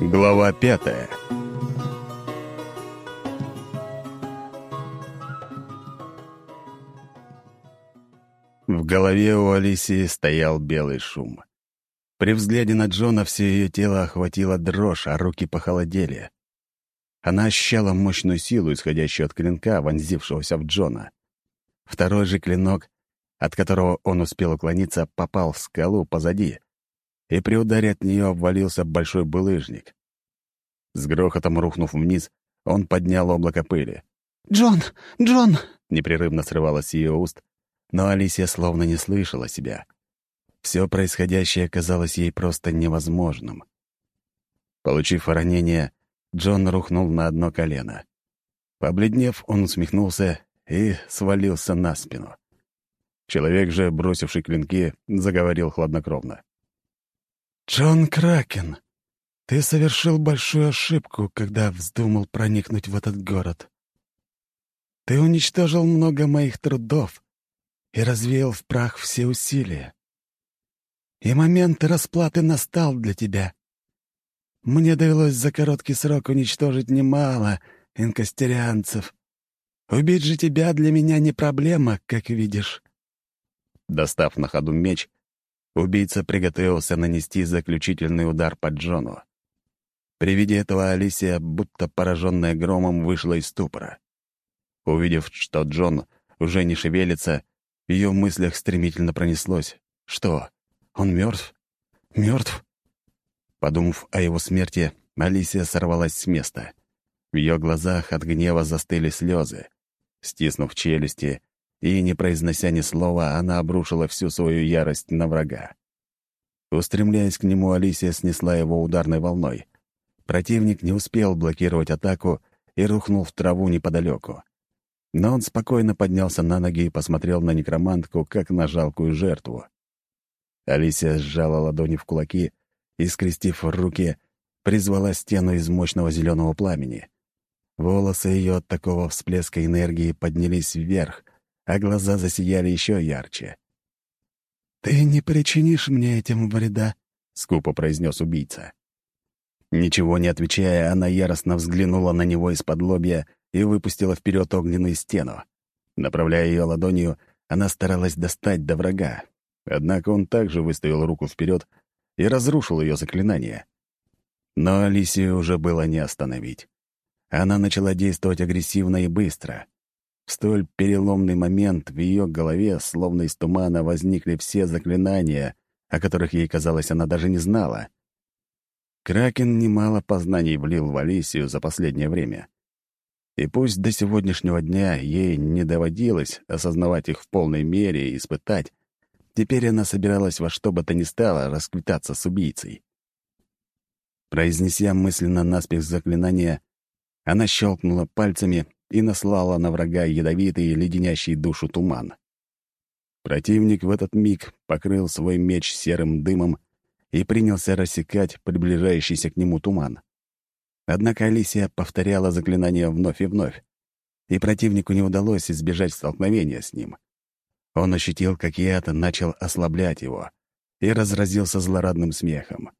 Глава пятая В голове у Алисии стоял белый шум. При взгляде на Джона все ее тело охватило дрожь, а руки похолодели. Она ощущала мощную силу, исходящую от клинка, вонзившегося в Джона. Второй же клинок, от которого он успел уклониться, попал в скалу позади, и при ударе от нее обвалился большой булыжник. С грохотом рухнув вниз, он поднял облако пыли. «Джон! Джон!» — непрерывно срывалось с ее уст, но Алисия словно не слышала себя. Все происходящее казалось ей просто невозможным. Получив ранение, Джон рухнул на одно колено. Побледнев, он усмехнулся и свалился на спину. Человек же, бросивший клинки, заговорил хладнокровно. «Джон Кракен, ты совершил большую ошибку, когда вздумал проникнуть в этот город. Ты уничтожил много моих трудов и развеял в прах все усилия. И момент расплаты настал для тебя. Мне довелось за короткий срок уничтожить немало инкастерианцев. Убить же тебя для меня не проблема, как видишь». Достав на ходу меч, убийца приготовился нанести заключительный удар по Джону. При виде этого Алисия, будто пораженная громом, вышла из ступора. Увидев, что Джон уже не шевелится, в ее мыслях стремительно пронеслось. Что, он мертв? Мертв? Подумав о его смерти, Алисия сорвалась с места. В ее глазах от гнева застыли слезы. Стиснув челюсти и, не произнося ни слова, она обрушила всю свою ярость на врага. Устремляясь к нему, Алисия снесла его ударной волной. Противник не успел блокировать атаку и рухнул в траву неподалеку. Но он спокойно поднялся на ноги и посмотрел на некромантку, как на жалкую жертву. Алисия сжала ладони в кулаки и, скрестив руки, призвала стену из мощного зеленого пламени. Волосы ее от такого всплеска энергии поднялись вверх, а глаза засияли еще ярче. «Ты не причинишь мне этим вреда», — скупо произнес убийца. Ничего не отвечая, она яростно взглянула на него из-под лобья и выпустила вперед огненную стену. Направляя ее ладонью, она старалась достать до врага. Однако он также выставил руку вперед и разрушил ее заклинание. Но Алисию уже было не остановить. Она начала действовать агрессивно и быстро. В столь переломный момент в ее голове, словно из тумана, возникли все заклинания, о которых ей казалось, она даже не знала. Кракен немало познаний влил в Алисию за последнее время. И пусть до сегодняшнего дня ей не доводилось осознавать их в полной мере и испытать, Теперь она собиралась во что бы то ни стало расквитаться с убийцей. Произнеся мысленно наспех заклинание, она щелкнула пальцами и наслала на врага ядовитый, леденящий душу туман. Противник в этот миг покрыл свой меч серым дымом и принялся рассекать приближающийся к нему туман. Однако Алисия повторяла заклинание вновь и вновь, и противнику не удалось избежать столкновения с ним — он ощутил, как яд начал ослаблять его, и разразился злорадным смехом.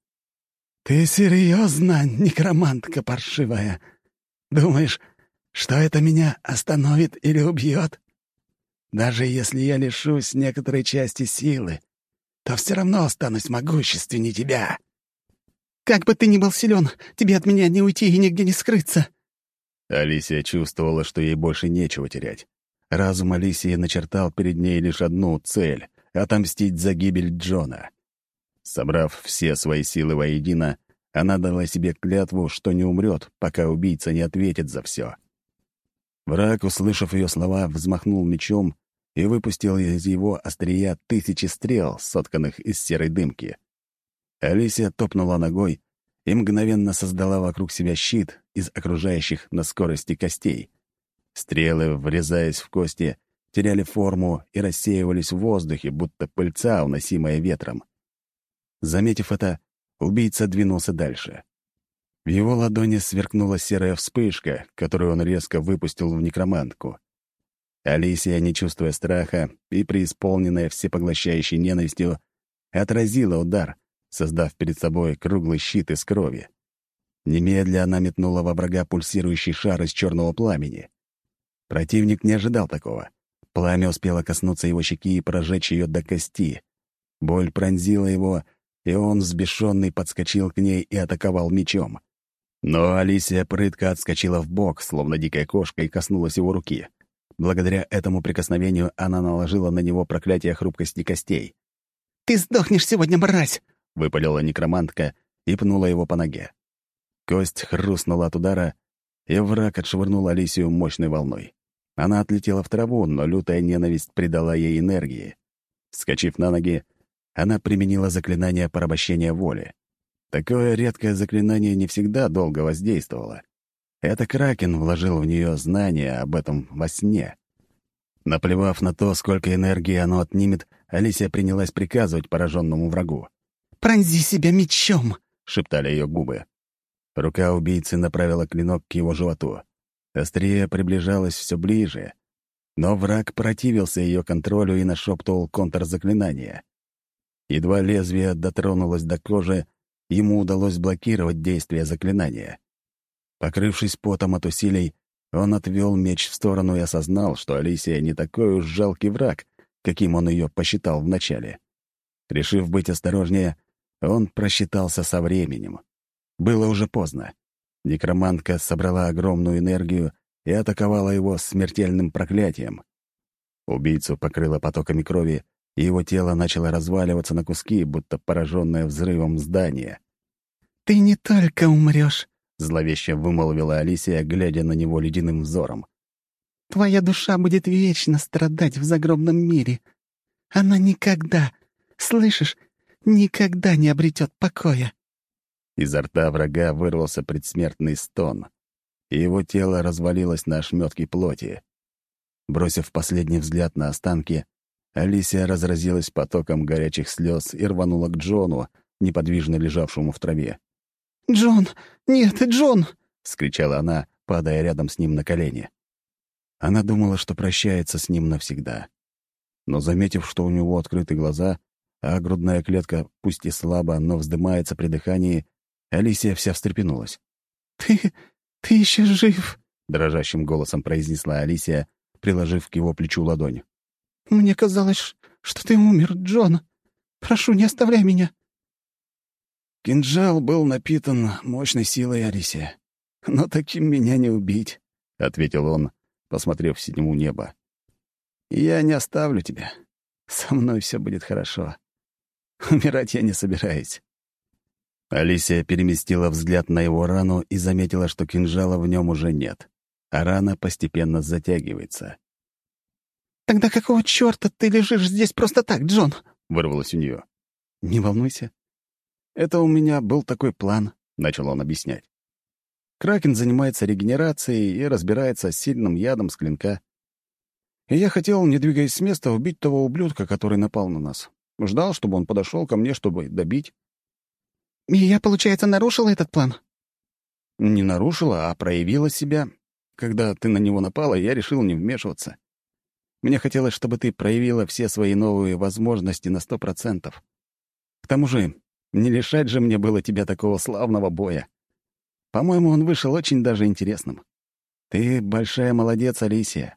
«Ты серьезно, некромантка паршивая? Думаешь, что это меня остановит или убьет? Даже если я лишусь некоторой части силы, то все равно останусь могущественнее тебя. Как бы ты ни был силен, тебе от меня не уйти и нигде не скрыться». Алисия чувствовала, что ей больше нечего терять. Разум Алисии начертал перед ней лишь одну цель — отомстить за гибель Джона. Собрав все свои силы воедино, она дала себе клятву, что не умрет, пока убийца не ответит за все. Враг, услышав ее слова, взмахнул мечом и выпустил из его острия тысячи стрел, сотканных из серой дымки. Алисия топнула ногой и мгновенно создала вокруг себя щит из окружающих на скорости костей — Стрелы, врезаясь в кости, теряли форму и рассеивались в воздухе, будто пыльца, уносимая ветром. Заметив это, убийца двинулся дальше. В его ладони сверкнула серая вспышка, которую он резко выпустил в некромантку. Алисия, не чувствуя страха и преисполненная всепоглощающей ненавистью, отразила удар, создав перед собой круглый щит из крови. Немедля она метнула во врага пульсирующий шар из черного пламени. Противник не ожидал такого. Пламя успело коснуться его щеки и прожечь ее до кости. Боль пронзила его, и он, взбешенный, подскочил к ней и атаковал мечом. Но Алисия прытко отскочила в бок, словно дикая кошка, и коснулась его руки. Благодаря этому прикосновению она наложила на него проклятие хрупкости костей. «Ты сдохнешь сегодня, мразь!» — выпалила некромантка и пнула его по ноге. Кость хрустнула от удара, и враг отшвырнул Алисию мощной волной. Она отлетела в траву, но лютая ненависть придала ей энергии. Вскочив на ноги, она применила заклинание порабощения воли. Такое редкое заклинание не всегда долго воздействовало. Это Кракен вложил в нее знания об этом во сне. Наплевав на то, сколько энергии оно отнимет, Алисия принялась приказывать пораженному врагу. «Пронзи себя мечом!» — шептали ее губы. Рука убийцы направила клинок к его животу. Острее приближалась все ближе, но враг противился ее контролю и нашептывал контрзаклинание. Едва лезвие дотронулось до кожи, ему удалось блокировать действие заклинания. Покрывшись потом от усилий, он отвел меч в сторону и осознал, что Алисия не такой уж жалкий враг, каким он ее посчитал вначале. Решив быть осторожнее, он просчитался со временем. Было уже поздно. Некромантка собрала огромную энергию и атаковала его смертельным проклятием. Убийцу покрыло потоками крови, и его тело начало разваливаться на куски, будто пораженное взрывом здание. «Ты не только умрешь, зловеще вымолвила Алисия, глядя на него ледяным взором. «Твоя душа будет вечно страдать в загробном мире. Она никогда, слышишь, никогда не обретет покоя». Изо рта врага вырвался предсмертный стон, и его тело развалилось на ошметке плоти. Бросив последний взгляд на останки, Алисия разразилась потоком горячих слез и рванула к Джону, неподвижно лежавшему в траве. «Джон! Нет, Джон!» — скричала она, падая рядом с ним на колени. Она думала, что прощается с ним навсегда. Но, заметив, что у него открыты глаза, а грудная клетка, пусть и слабо, но вздымается при дыхании, Алисия вся встрепенулась. «Ты... ты еще жив!» — дрожащим голосом произнесла Алисия, приложив к его плечу ладонь. «Мне казалось, что ты умер, Джон. Прошу, не оставляй меня». «Кинжал был напитан мощной силой Алисия. Но таким меня не убить», — ответил он, посмотрев в седьму небо. «Я не оставлю тебя. Со мной все будет хорошо. Умирать я не собираюсь». Алисия переместила взгляд на его рану и заметила, что кинжала в нем уже нет, а рана постепенно затягивается. «Тогда какого чёрта ты лежишь здесь просто так, Джон?» — вырвалось у нее. «Не волнуйся. Это у меня был такой план», — начал он объяснять. Кракен занимается регенерацией и разбирается с сильным ядом с клинка. И я хотел, не двигаясь с места, убить того ублюдка, который напал на нас. Ждал, чтобы он подошел ко мне, чтобы добить. «И я, получается, нарушила этот план?» «Не нарушила, а проявила себя. Когда ты на него напала, я решил не вмешиваться. Мне хотелось, чтобы ты проявила все свои новые возможности на сто процентов. К тому же, не лишать же мне было тебя такого славного боя. По-моему, он вышел очень даже интересным. Ты большая молодец, Алисия.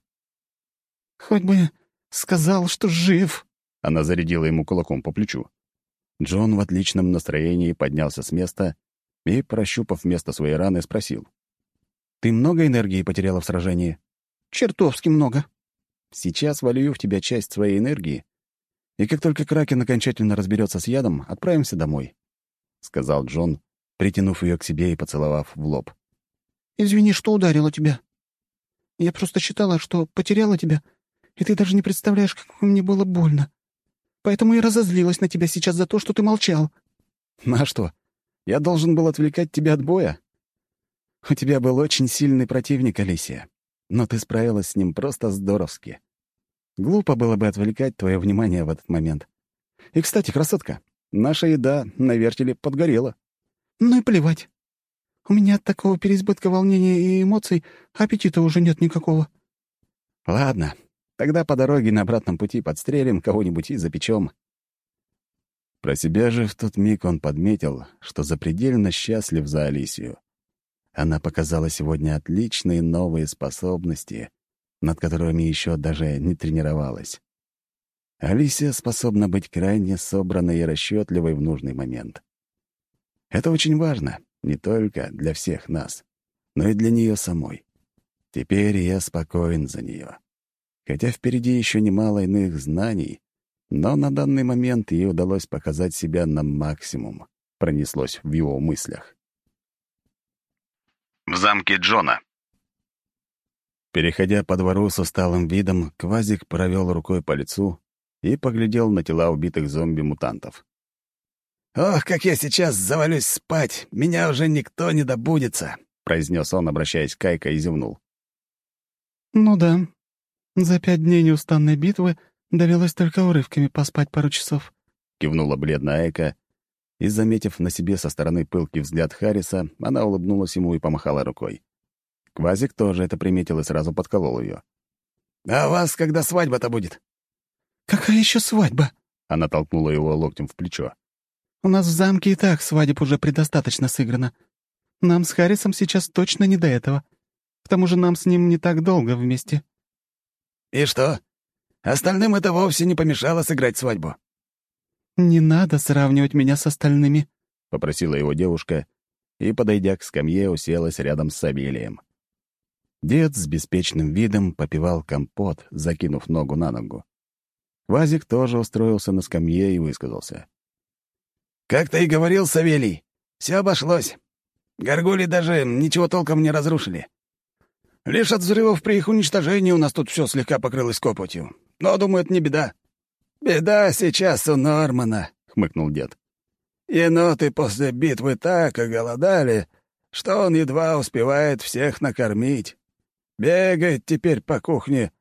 Хоть бы сказал, что жив. Она зарядила ему кулаком по плечу. Джон в отличном настроении поднялся с места и, прощупав место своей раны, спросил. «Ты много энергии потеряла в сражении?» «Чертовски много», Сейчас волью в тебя часть своей энергии, и как только Кракен окончательно разберется с ядом, отправимся домой», — сказал Джон, притянув ее к себе и поцеловав в лоб. «Извини, что ударила тебя. Я просто считала, что потеряла тебя, и ты даже не представляешь, как мне было больно. Поэтому и разозлилась на тебя сейчас за то, что ты молчал». «На что? Я должен был отвлекать тебя от боя? У тебя был очень сильный противник, Алисия но ты справилась с ним просто здоровски. Глупо было бы отвлекать твое внимание в этот момент. И, кстати, красотка, наша еда на вертеле подгорела. Ну и плевать. У меня от такого переизбытка волнения и эмоций аппетита уже нет никакого. Ладно, тогда по дороге на обратном пути подстрелим кого-нибудь и запечем. Про себя же в тот миг он подметил, что запредельно счастлив за Алисию. она показала сегодня отличные новые способности, над которыми еще даже не тренировалась. Алисия способна быть крайне собранной и расчетливой в нужный момент. Это очень важно не только для всех нас, но и для нее самой. Теперь я спокоен за нее. Хотя впереди еще немало иных знаний, но на данный момент ей удалось показать себя на максимум, пронеслось в его мыслях. В замке Джона. Переходя по двору с усталым видом, Квазик провел рукой по лицу и поглядел на тела убитых зомби-мутантов. «Ох, как я сейчас завалюсь спать! Меня уже никто не добудется!» — произнес он, обращаясь к Кайка, и зевнул. «Ну да. За пять дней неустанной битвы довелось только урывками поспать пару часов», — кивнула бледная Эка, и, заметив на себе со стороны пылкий взгляд Харриса, она улыбнулась ему и помахала рукой. Квазик тоже это приметил и сразу подколол ее. «А у вас когда свадьба-то будет?» «Какая еще свадьба?» Она толкнула его локтем в плечо. «У нас в замке и так свадеб уже предостаточно сыграно. Нам с Харрисом сейчас точно не до этого. К тому же нам с ним не так долго вместе». «И что? Остальным это вовсе не помешало сыграть свадьбу?» «Не надо сравнивать меня с остальными», — попросила его девушка и, подойдя к скамье, уселась рядом с Савелием. Дед с беспечным видом попивал компот, закинув ногу на ногу. Вазик тоже устроился на скамье и высказался. «Как ты и говорил, Савелий, все обошлось. Горгули даже ничего толком не разрушили. Лишь от взрывов при их уничтожении у нас тут все слегка покрылось копотью. Но, думаю, это не беда. Беда сейчас у Нормана», — хмыкнул дед. «Еноты после битвы так оголодали, что он едва успевает всех накормить. Бегает теперь по кухне,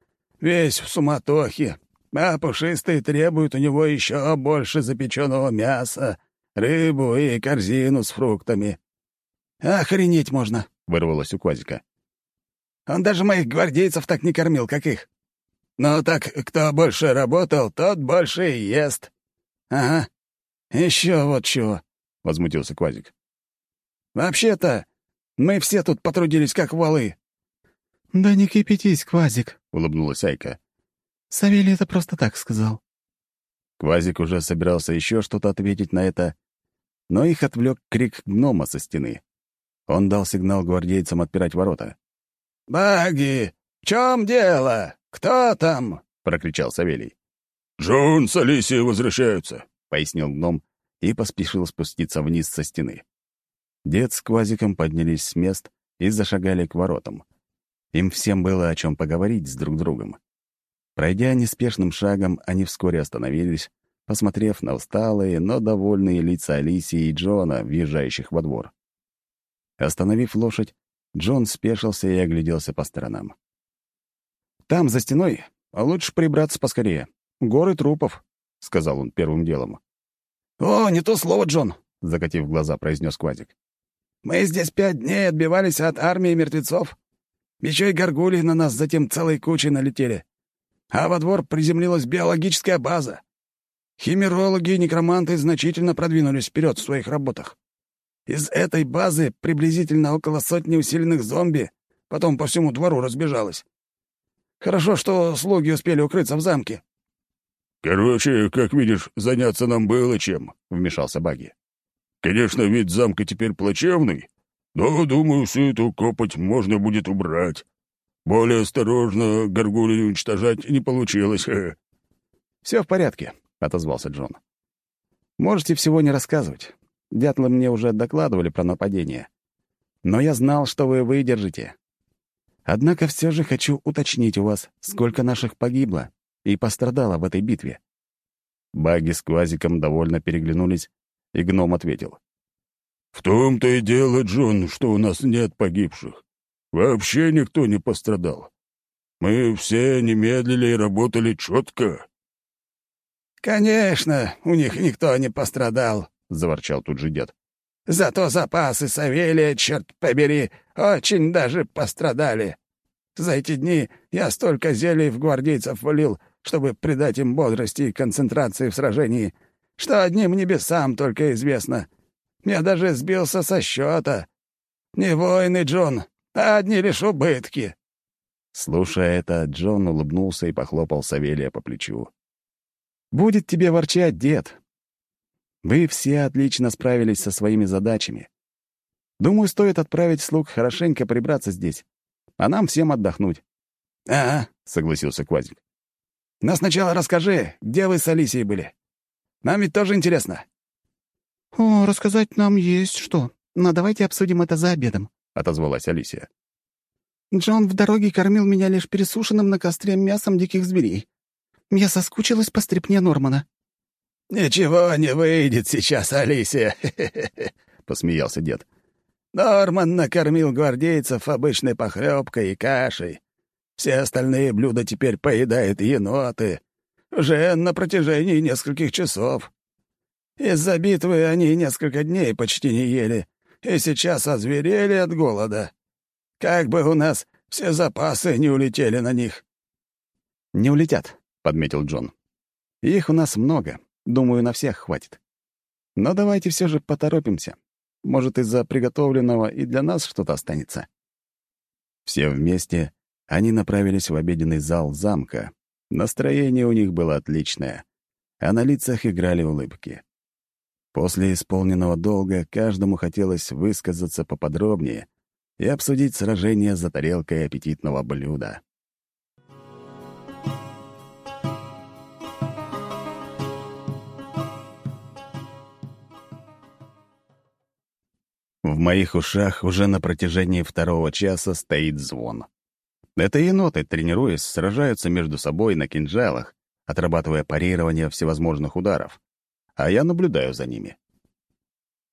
весь в суматохе, а пушистые требуют у него еще больше запеченного мяса, рыбу и корзину с фруктами. «Охренеть можно!» — вырвалось у Квазика. «Он даже моих гвардейцев так не кормил, как их. Ну так кто больше работал, тот больше и ест. Ага. Еще вот чего!» — возмутился Квазик. «Вообще-то, мы все тут потрудились как валы». «Да не кипятись, Квазик», — улыбнулась Айка. Савелий это просто так сказал. Квазик уже собирался еще что-то ответить на это, но их отвлек крик гнома со стены. Он дал сигнал гвардейцам отпирать ворота. «Баги, в чем дело? Кто там?» — прокричал Савелий. «Джон с Алисией возвращаются», — пояснил гном и поспешил спуститься вниз со стены. Дед с Квазиком поднялись с мест и зашагали к воротам. Им всем было о чем поговорить с друг другом. Пройдя неспешным шагом, они вскоре остановились, посмотрев на усталые, но довольные лица Алисии и Джона, въезжающих во двор. Остановив лошадь, Джон спешился и огляделся по сторонам. «Там, за стеной, лучше прибраться поскорее. Горы трупов», — сказал он первым делом. «О, не то слово, Джон», — закатив глаза, произнес Квазик. «Мы здесь пять дней отбивались от армии мертвецов. Еще и горгули на нас затем целой кучей налетели а во двор приземлилась биологическая база. Химерологи и некроманты значительно продвинулись вперед в своих работах. Из этой базы приблизительно около сотни усиленных зомби потом по всему двору разбежалось. Хорошо, что слуги успели укрыться в замке. «Короче, как видишь, заняться нам было чем», — вмешался Баги. «Конечно, вид замка теперь плачевный, но, думаю, всю эту копоть можно будет убрать. Более осторожно горгулей уничтожать не получилось. «Все в порядке», — отозвался Джон. «Можете всего не рассказывать. Дятлы мне уже докладывали про нападение. Но я знал, что вы выдержите. Однако все же хочу уточнить у вас, сколько наших погибло и пострадало в этой битве». Баги с Квазиком довольно переглянулись, и гном ответил. «В том-то и дело, Джон, что у нас нет погибших. Вообще никто не пострадал. Мы все не и работали четко. «Конечно, у них никто не пострадал», — заворчал тут же дед. «Зато запасы Савелия, черт побери, очень даже пострадали. За эти дни я столько зелий в гвардейцев валил, чтобы придать им бодрости и концентрации в сражении, что одним небесам только известно. Я даже сбился со счета. Не войны, Джон, а одни лишь убытки». Слушая это, Джон улыбнулся и похлопал Савелия по плечу. «Будет тебе ворчать, дед. Вы все отлично справились со своими задачами. Думаю, стоит отправить слуг хорошенько прибраться здесь, а нам всем отдохнуть». «Ага», — согласился Квазик. «Но сначала расскажи, где вы с Алисией были? Нам ведь тоже интересно». «О, рассказать нам есть что. Но давайте обсудим это за обедом», — отозвалась Алисия. Джон в дороге кормил меня лишь пересушенным на костре мясом диких зверей. Я соскучилась по стрепне Нормана». «Ничего не выйдет сейчас, Алисия», — посмеялся дед. «Норман накормил гвардейцев обычной похлебкой и кашей. Все остальные блюда теперь поедают еноты. Уже на протяжении нескольких часов. Из-за битвы они несколько дней почти не ели, и сейчас озверели от голода. Как бы у нас все запасы не улетели на них». «Не улетят», — подметил Джон. «Их у нас много. Думаю, на всех хватит. Но давайте все же поторопимся. Может, из-за приготовленного и для нас что-то останется». Все вместе они направились в обеденный зал замка. Настроение у них было отличное, а на лицах играли улыбки. После исполненного долга каждому хотелось высказаться поподробнее и обсудить сражение за тарелкой аппетитного блюда. В моих ушах уже на протяжении второго часа стоит звон. Это еноты, тренируясь, сражаются между собой на кинжалах, отрабатывая парирование всевозможных ударов. А я наблюдаю за ними.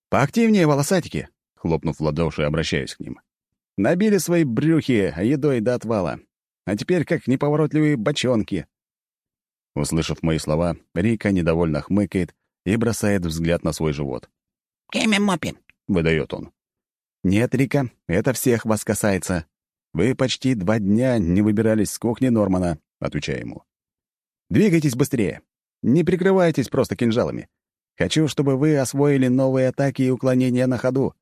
«Поактивнее, волосатики!» — хлопнув в ладоши, обращаюсь к ним. «Набили свои брюхи едой до отвала. А теперь как неповоротливые бочонки». Услышав мои слова, Рика недовольно хмыкает и бросает взгляд на свой живот. «Кемя Моппи, выдает он. «Нет, Рика, это всех вас касается. Вы почти два дня не выбирались с кухни Нормана», — отвечаю ему. «Двигайтесь быстрее. Не прикрывайтесь просто кинжалами. Хочу, чтобы вы освоили новые атаки и уклонения на ходу».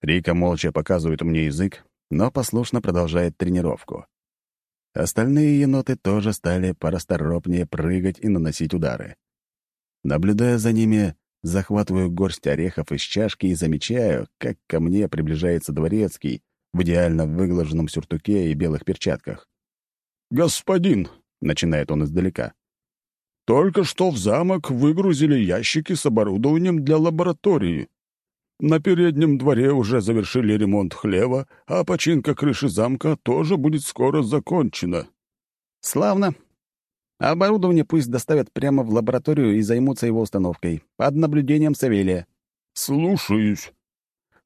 Рика молча показывает мне язык, но послушно продолжает тренировку. Остальные еноты тоже стали порасторопнее прыгать и наносить удары. Наблюдая за ними, захватываю горсть орехов из чашки и замечаю, как ко мне приближается дворецкий в идеально выглаженном сюртуке и белых перчатках. «Господин», — начинает он издалека, — «только что в замок выгрузили ящики с оборудованием для лаборатории. На переднем дворе уже завершили ремонт хлева, а починка крыши замка тоже будет скоро закончена». «Славно», оборудование пусть доставят прямо в лабораторию и займутся его установкой, под наблюдением Савелия». «Слушаюсь.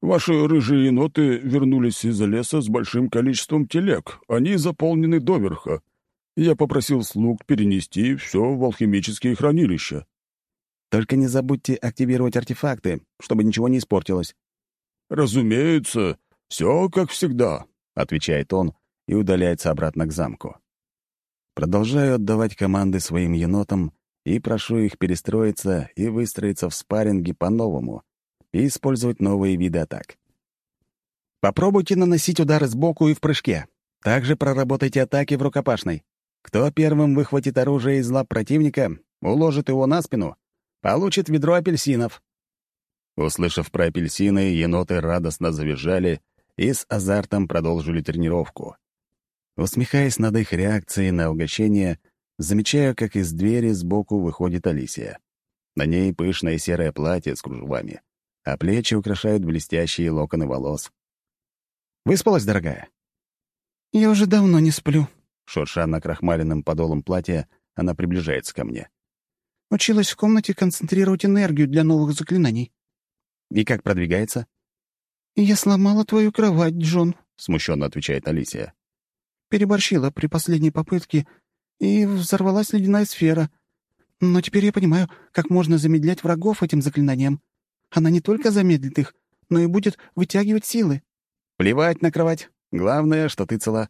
Ваши рыжие еноты вернулись из леса с большим количеством телег. Они заполнены доверха. Я попросил слуг перенести все в алхимические хранилища». «Только не забудьте активировать артефакты, чтобы ничего не испортилось». «Разумеется, все как всегда», — отвечает он и удаляется обратно к замку. Продолжаю отдавать команды своим енотам и прошу их перестроиться и выстроиться в спарринге по-новому и использовать новые виды атак. Попробуйте наносить удары сбоку и в прыжке. Также проработайте атаки в рукопашной. Кто первым выхватит оружие из лап противника, уложит его на спину, получит ведро апельсинов. Услышав про апельсины, еноты радостно завизжали и с азартом продолжили тренировку. Усмехаясь над их реакцией на угощение, замечаю, как из двери сбоку выходит Алисия. На ней пышное серое платье с кружевами, а плечи украшают блестящие локоны волос. «Выспалась, дорогая?» «Я уже давно не сплю», — шурша накрахмаленным подолом платья, она приближается ко мне. «Училась в комнате концентрировать энергию для новых заклинаний». «И как продвигается?» «Я сломала твою кровать, Джон», — смущенно отвечает Алисия. Переборщила при последней попытке, и взорвалась ледяная сфера. Но теперь я понимаю, как можно замедлять врагов этим заклинанием. Она не только замедлит их, но и будет вытягивать силы. Плевать на кровать. Главное, что ты цела.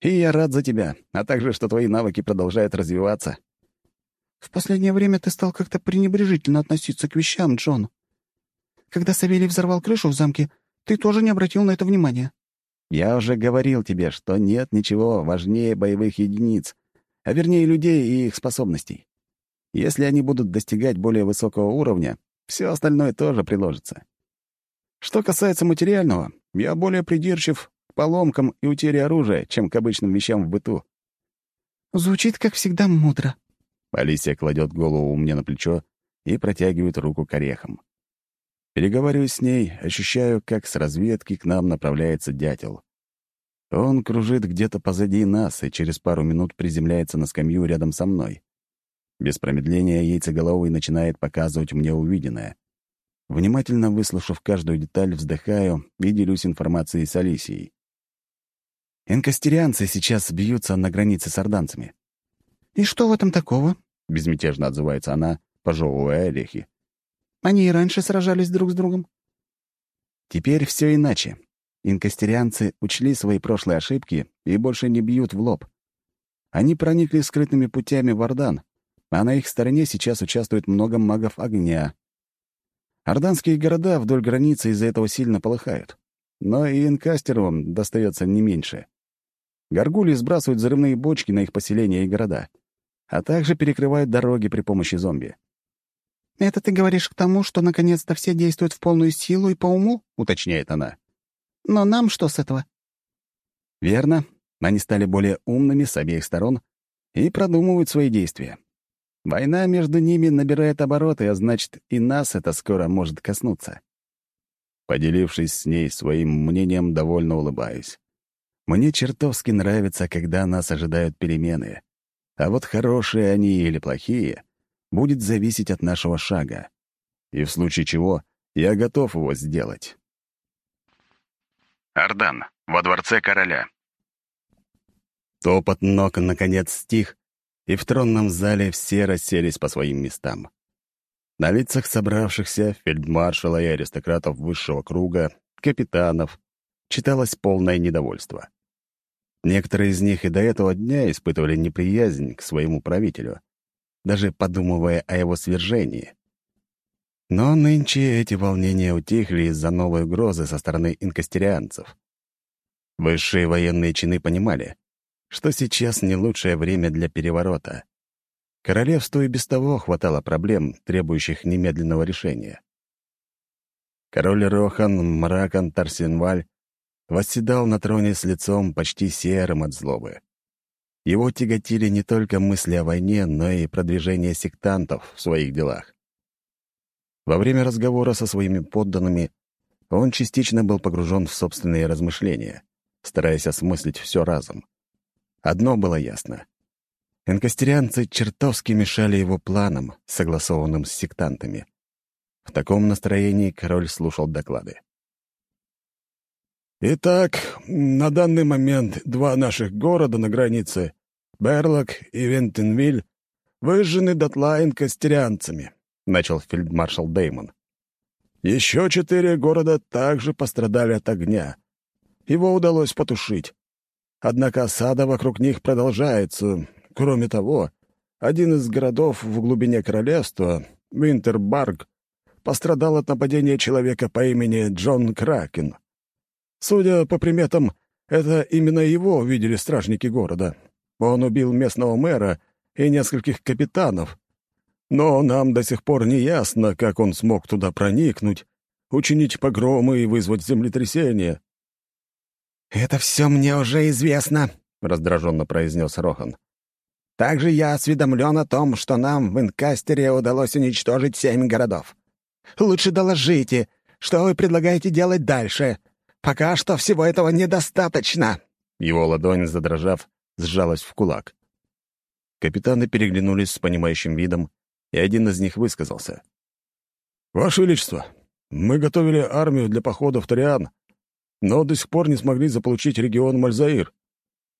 И я рад за тебя, а также, что твои навыки продолжают развиваться. В последнее время ты стал как-то пренебрежительно относиться к вещам, Джон. Когда Савелий взорвал крышу в замке, ты тоже не обратил на это внимания». «Я уже говорил тебе, что нет ничего важнее боевых единиц, а вернее людей и их способностей. Если они будут достигать более высокого уровня, все остальное тоже приложится. Что касается материального, я более придирчив поломкам и утере оружия, чем к обычным вещам в быту. Звучит, как всегда, мудро. Алисия кладет голову мне на плечо и протягивает руку к орехам. Переговариваюсь с ней, ощущаю, как с разведки к нам направляется дятел. Он кружит где-то позади нас и через пару минут приземляется на скамью рядом со мной. Без промедления яйцеголовый начинает показывать мне увиденное. Внимательно выслушав каждую деталь, вздыхаю и делюсь информацией с Алисией. Инкастерианцы сейчас бьются на границе с орданцами. «И что в этом такого?» — безмятежно отзывается она, пожевывая орехи. «Они и раньше сражались друг с другом». Теперь все иначе. Инкастерианцы учли свои прошлые ошибки и больше не бьют в лоб. Они проникли скрытыми путями в Ордан, а на их стороне сейчас участвует много магов огня. Орданские города вдоль границы из-за этого сильно полыхают. Но и инкастеру достается не меньше. Горгули сбрасывают взрывные бочки на их поселения и города, а также перекрывают дороги при помощи зомби. «Это ты говоришь к тому, что наконец-то все действуют в полную силу и по уму?» — уточняет она. «Но нам что с этого?» «Верно. Они стали более умными с обеих сторон и продумывают свои действия. Война между ними набирает обороты, а значит, и нас это скоро может коснуться. Поделившись с ней своим мнением, довольно улыбаюсь. Мне чертовски нравится, когда нас ожидают перемены. А вот хорошие они или плохие будет зависеть от нашего шага. И в случае чего я готов его сделать. Ардан, во дворце короля. Топот ног наконец стих, и в тронном зале все расселись по своим местам. На лицах собравшихся фельдмаршала и аристократов высшего круга, капитанов, читалось полное недовольство. Некоторые из них и до этого дня испытывали неприязнь к своему правителю, даже подумывая о его свержении. Но нынче эти волнения утихли из-за новой угрозы со стороны инкастерианцев. Высшие военные чины понимали, что сейчас не лучшее время для переворота. Королевству и без того хватало проблем, требующих немедленного решения. Король Рохан Мракан Тарсинваль восседал на троне с лицом почти серым от злобы. Его тяготили не только мысли о войне, но и продвижение сектантов в своих делах. Во время разговора со своими подданными он частично был погружен в собственные размышления, стараясь осмыслить все разом. Одно было ясно. Энкастерианцы чертовски мешали его планам, согласованным с сектантами. В таком настроении король слушал доклады. «Итак, на данный момент два наших города на границе, Берлок и Вентенвиль, выжжены дотла инкастерианцами», — начал фельдмаршал Деймон. «Еще четыре города также пострадали от огня. Его удалось потушить. Однако осада вокруг них продолжается. Кроме того, один из городов в глубине королевства, Винтербарг, пострадал от нападения человека по имени Джон Кракен. Судя по приметам, это именно его увидели стражники города. Он убил местного мэра и нескольких капитанов. Но нам до сих пор не ясно, как он смог туда проникнуть, учинить погромы и вызвать землетрясение. «Это все мне уже известно», — раздраженно произнес Рохан. «Также я осведомлен о том, что нам в Инкастере удалось уничтожить семь городов. Лучше доложите, что вы предлагаете делать дальше. Пока что всего этого недостаточно». Его ладонь, задрожав, сжалась в кулак. Капитаны переглянулись с понимающим видом, и один из них высказался. «Ваше Величество, мы готовили армию для похода в Ториан, но до сих пор не смогли заполучить регион Мальзаир.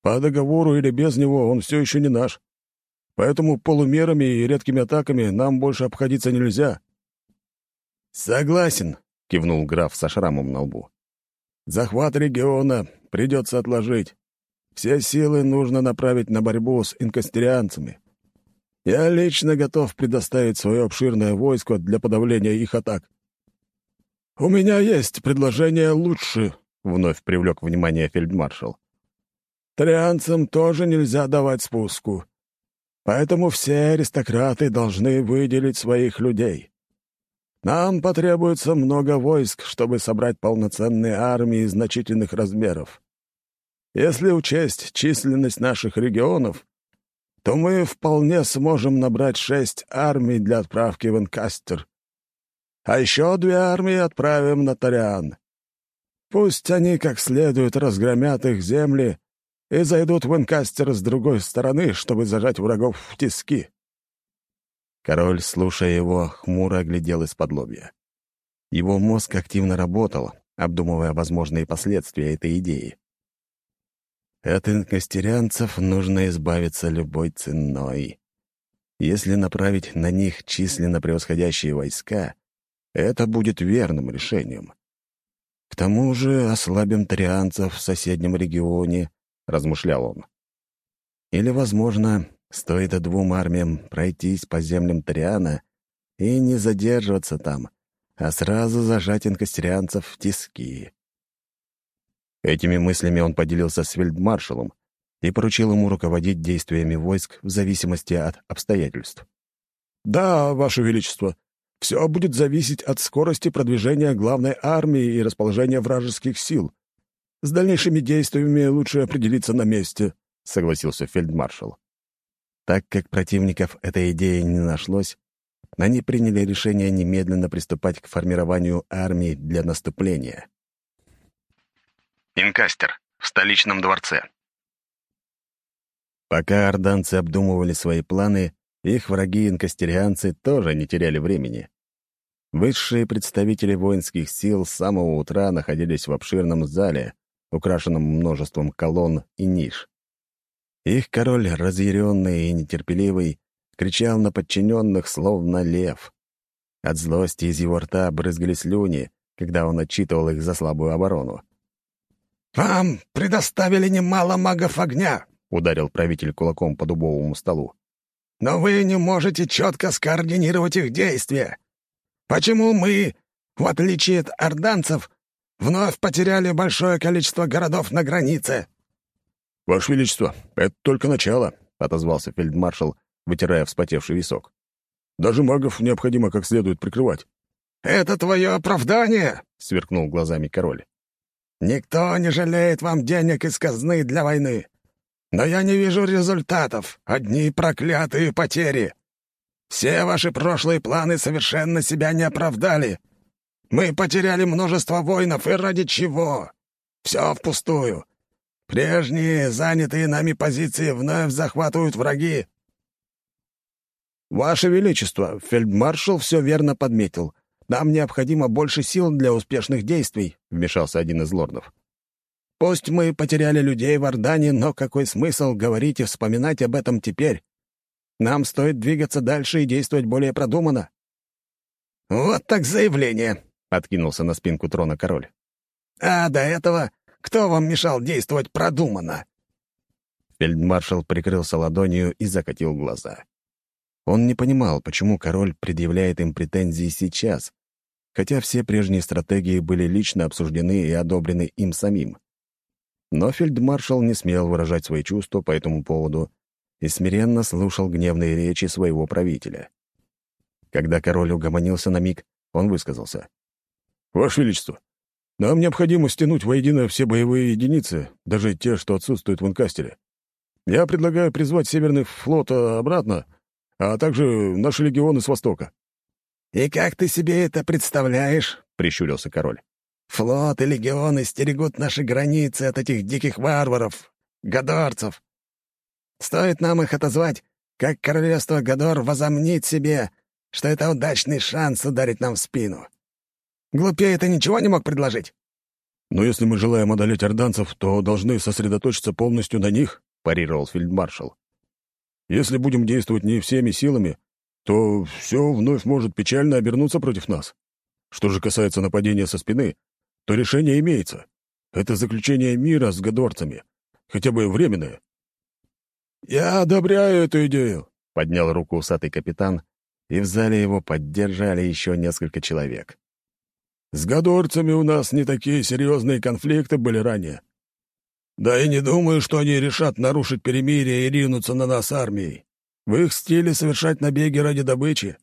По договору или без него он все еще не наш. Поэтому полумерами и редкими атаками нам больше обходиться нельзя». «Согласен», — кивнул граф со шрамом на лбу. «Захват региона придется отложить. Все силы нужно направить на борьбу с инкастерианцами. Я лично готов предоставить свое обширное войско для подавления их атак». «У меня есть предложение лучше», — вновь привлек внимание фельдмаршал. «Трианцам тоже нельзя давать спуску, поэтому все аристократы должны выделить своих людей. Нам потребуется много войск, чтобы собрать полноценные армии значительных размеров. Если учесть численность наших регионов, то мы вполне сможем набрать шесть армий для отправки в Инкастер. А еще две армии отправим на Ториан. Пусть они как следует разгромят их земли и зайдут в Инкастер с другой стороны, чтобы зажать врагов в тиски. Король, слушая его, хмуро оглядел из-под лобья. Его мозг активно работал, обдумывая возможные последствия этой идеи. От инкастерянцев нужно избавиться любой ценой. Если направить на них численно превосходящие войска, это будет верным решением. К тому же ослабим тарианцев в соседнем регионе, — размышлял он. Или, возможно, стоит двум армиям пройтись по землям Тариана и не задерживаться там, а сразу зажать инкастерианцев в тиски. Этими мыслями он поделился с фельдмаршалом и поручил ему руководить действиями войск в зависимости от обстоятельств. «Да, Ваше Величество», все будет зависеть от скорости продвижения главной армии и расположения вражеских сил. С дальнейшими действиями лучше определиться на месте», — согласился фельдмаршал. Так как противников этой идеи не нашлось, они приняли решение немедленно приступать к формированию армии для наступления. Инкастер, в столичном дворце. Пока орданцы обдумывали свои планы, их враги-инкастерианцы тоже не теряли времени. Высшие представители воинских сил с самого утра находились в обширном зале, украшенном множеством колонн и ниш. Их король, разъяренный и нетерпеливый, кричал на подчиненных, словно лев. От злости из его рта брызгали слюни, когда он отчитывал их за слабую оборону. «Вам предоставили немало магов огня», — ударил правитель кулаком по дубовому столу. Но вы не можете четко скоординировать их действия. Почему мы, в отличие от орданцев, вновь потеряли большое количество городов на границе?» «Ваше Величество, это только начало», — отозвался фельдмаршал, вытирая вспотевший висок. «Даже магов необходимо как следует прикрывать». «Это твое оправдание?» — сверкнул глазами король. «Никто не жалеет вам денег из казны для войны. Но я не вижу результатов. Одни проклятые потери. Все ваши прошлые планы совершенно себя не оправдали. Мы потеряли множество воинов, и ради чего? Все впустую. Прежние, занятые нами позиции, вновь захватывают враги. «Ваше Величество, фельдмаршал все верно подметил. Нам необходимо больше сил для успешных действий», — вмешался один из лордов. Пусть мы потеряли людей в Ордане, но какой смысл говорить и вспоминать об этом теперь? Нам стоит двигаться дальше и действовать более продуманно». «Вот так заявление», — откинулся на спинку трона король. «А до этого кто вам мешал действовать продуманно?» Фельдмаршал прикрылся ладонью и закатил глаза. Он не понимал, почему король предъявляет им претензии сейчас, хотя все прежние стратегии были лично обсуждены и одобрены им самим. Но фельдмаршал не смел выражать свои чувства по этому поводу и смиренно слушал гневные речи своего правителя. Когда король угомонился на миг, он высказался. «Ваше Величество, нам необходимо стянуть воедино все боевые единицы, даже те, что отсутствуют в Инкастере. Я предлагаю призвать Северный флот обратно, а также наши легионы с Востока». «И как ты себе это представляешь?» — прищурился король. Флот и легионы стерегут наши границы от этих диких варваров, гадорцев. Стоит нам их отозвать, как королевство Гадор возомнит себе, что это удачный шанс ударить нам в спину. Глупее ты ничего не мог предложить?» «Но если мы желаем одолеть орданцев, то должны сосредоточиться полностью на них», — парировал фельдмаршал. «Если будем действовать не всеми силами, то все вновь может печально обернуться против нас. Что же касается нападения со спины, то решение имеется. Это заключение мира с гадорцами, хотя бы временное. «Я одобряю эту идею», — поднял руку усатый капитан, и в зале его поддержали еще несколько человек. С гадорцами у нас не такие серьезные конфликты были ранее. Да и не думаю, что они решат нарушить перемирие и ринуться на нас армией. В их стиле совершать набеги ради добычи.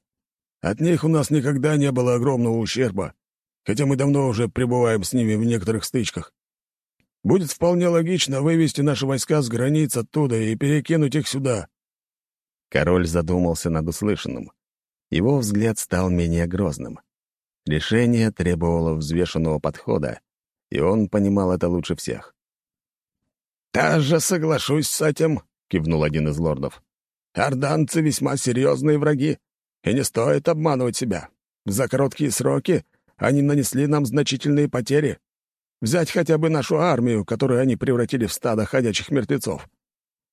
От них у нас никогда не было огромного ущерба, хотя мы давно уже пребываем с ними в некоторых стычках. Будет вполне логично вывести наши войска с границ оттуда и перекинуть их сюда». Король задумался над услышанным. Его взгляд стал менее грозным. Решение требовало взвешенного подхода, и он понимал это лучше всех. «Даже соглашусь с этим», — кивнул один из лордов. «Орданцы весьма серьезные враги, и не стоит обманывать себя. За короткие сроки они нанесли нам значительные потери. Взять хотя бы нашу армию, которую они превратили в стадо ходячих мертвецов.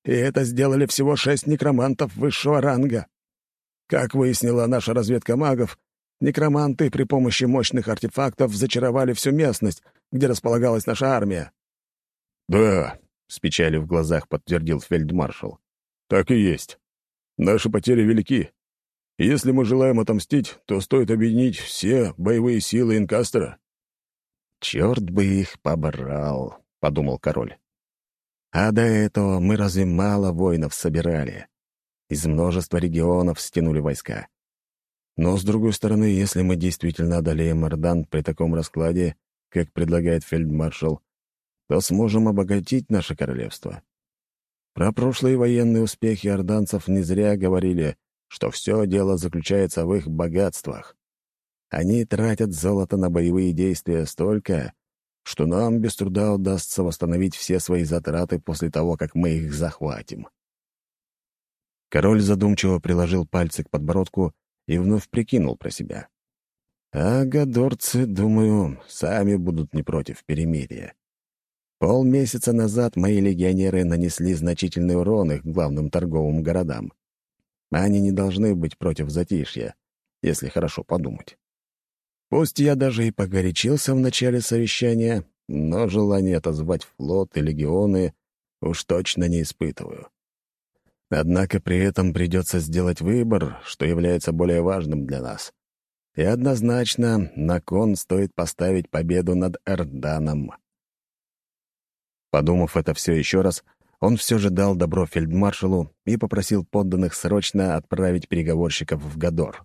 И это сделали всего шесть некромантов высшего ранга. Как выяснила наша разведка магов, некроманты при помощи мощных артефактов зачаровали всю местность, где располагалась наша армия. «Да», — с печалью в глазах подтвердил фельдмаршал. «Так и есть. Наши потери велики. Если мы желаем отомстить, то стоит объединить все боевые силы инкастера». «Черт бы их побрал», — подумал король. «А до этого мы разве мало воинов собирали? Из множества регионов стянули войска. Но, с другой стороны, если мы действительно одолеем Ордан при таком раскладе, как предлагает фельдмаршал, то сможем обогатить наше королевство. Про прошлые военные успехи орданцев не зря говорили, что все дело заключается в их богатствах. Они тратят золото на боевые действия столько, что нам без труда удастся восстановить все свои затраты после того, как мы их захватим. Король задумчиво приложил пальцы к подбородку и вновь прикинул про себя. А гадорцы, думаю, сами будут не против перемирия. Полмесяца назад мои легионеры нанесли значительный урон их главным торговым городам. Они не должны быть против затишья, если хорошо подумать. Пусть я даже и погорячился в начале совещания, но желание отозвать флот и легионы уж точно не испытываю. Однако при этом придется сделать выбор, что является более важным для нас. И однозначно на кон стоит поставить победу над Эрданом. Подумав это все еще раз, он все же дал добро фельдмаршалу и попросил подданных срочно отправить переговорщиков в Гадор.